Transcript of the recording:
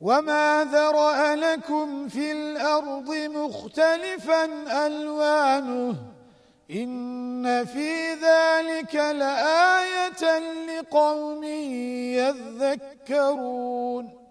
وما ذرأ لكم في الأرض مختلفا ألوانه إن في ذلك لآية لقوم يذكرون